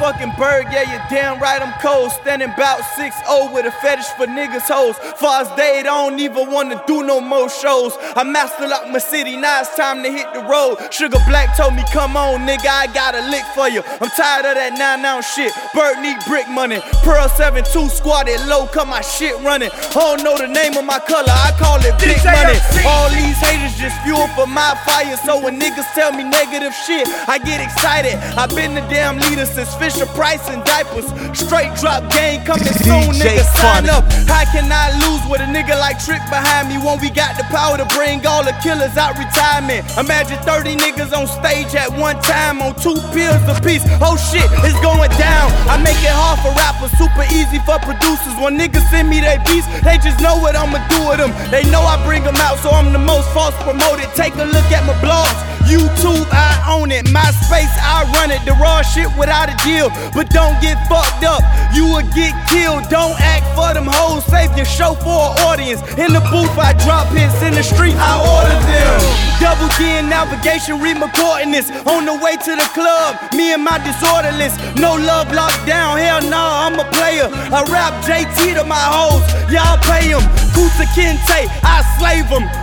motherfucking bird, yeah, you damn right I'm cold. Standing bout 6 0 with a fetish for niggas hoes. Far as they don't even wanna do no more shows. I mastered up my city, now it's time to hit the road. Sugar Black told me, come on, nigga, I got a lick for you. I'm tired of that 9 ounce shit. Bird need brick money. Pearl 7 2 squatted low, cut my shit running. I don't know the name of my color, I call it big money. All these haters just fuel for my fire. So when niggas tell me negative shit, I get excited. I've been the damn leader since Fisher Price and diapers. Straight drop game coming soon, nigga. Sign Funny. up. How can I lose with a nigga like Trick behind me when we got the power to bring all the killers out retirement? Imagine 30 niggas on stage at one time on two pills apiece. Oh shit, it's going down. I make it hard for rappers, super easy for producers. When niggas send me their beats, they just know what I'ma do with them. They know I bring them out, so I'm the most false promoted. Take a look at my blogs. YouTube, I own it. MySpace, I run it. The raw shit without a deal. But don't get fucked up. You will get killed. Don't act for them hoes. Save your show for an audience. In the booth, I drop hits. In the street, I order them. Double D in navigation, re-recording this. On the way to the club, me and my disorderless. No love locked down. Hell nah, I'm a player. I rap JT to my hoes. Y'all pay them. Kunta Kinte, I them,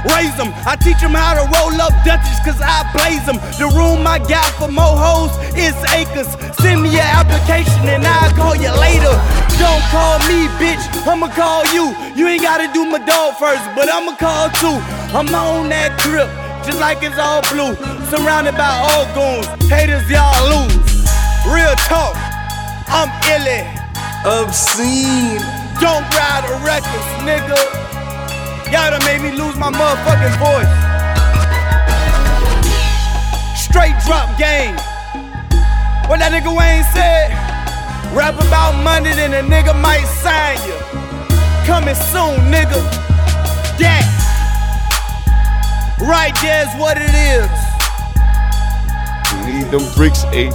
raise them. I teach them how to roll up Dutchies, cause I blaze them. The room I got for more hoes is acres. Send me your application and I'll call you later. Don't call me, bitch, I'ma call you. You ain't gotta do my dog first, but I'ma call too. I'm on that grip, just like it's all blue. Surrounded by all goons, haters, y'all lose. Real talk, I'm illy. Obscene. Don't ride the records, nigga. Y'all done made me lose my motherfucking voice. Straight drop game. What that nigga Wayne said? Rap about money, then a nigga might sign you. Coming soon, nigga. That. Right there's what it is. I need them bricks, A.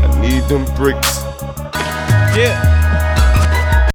I need them bricks. Yeah.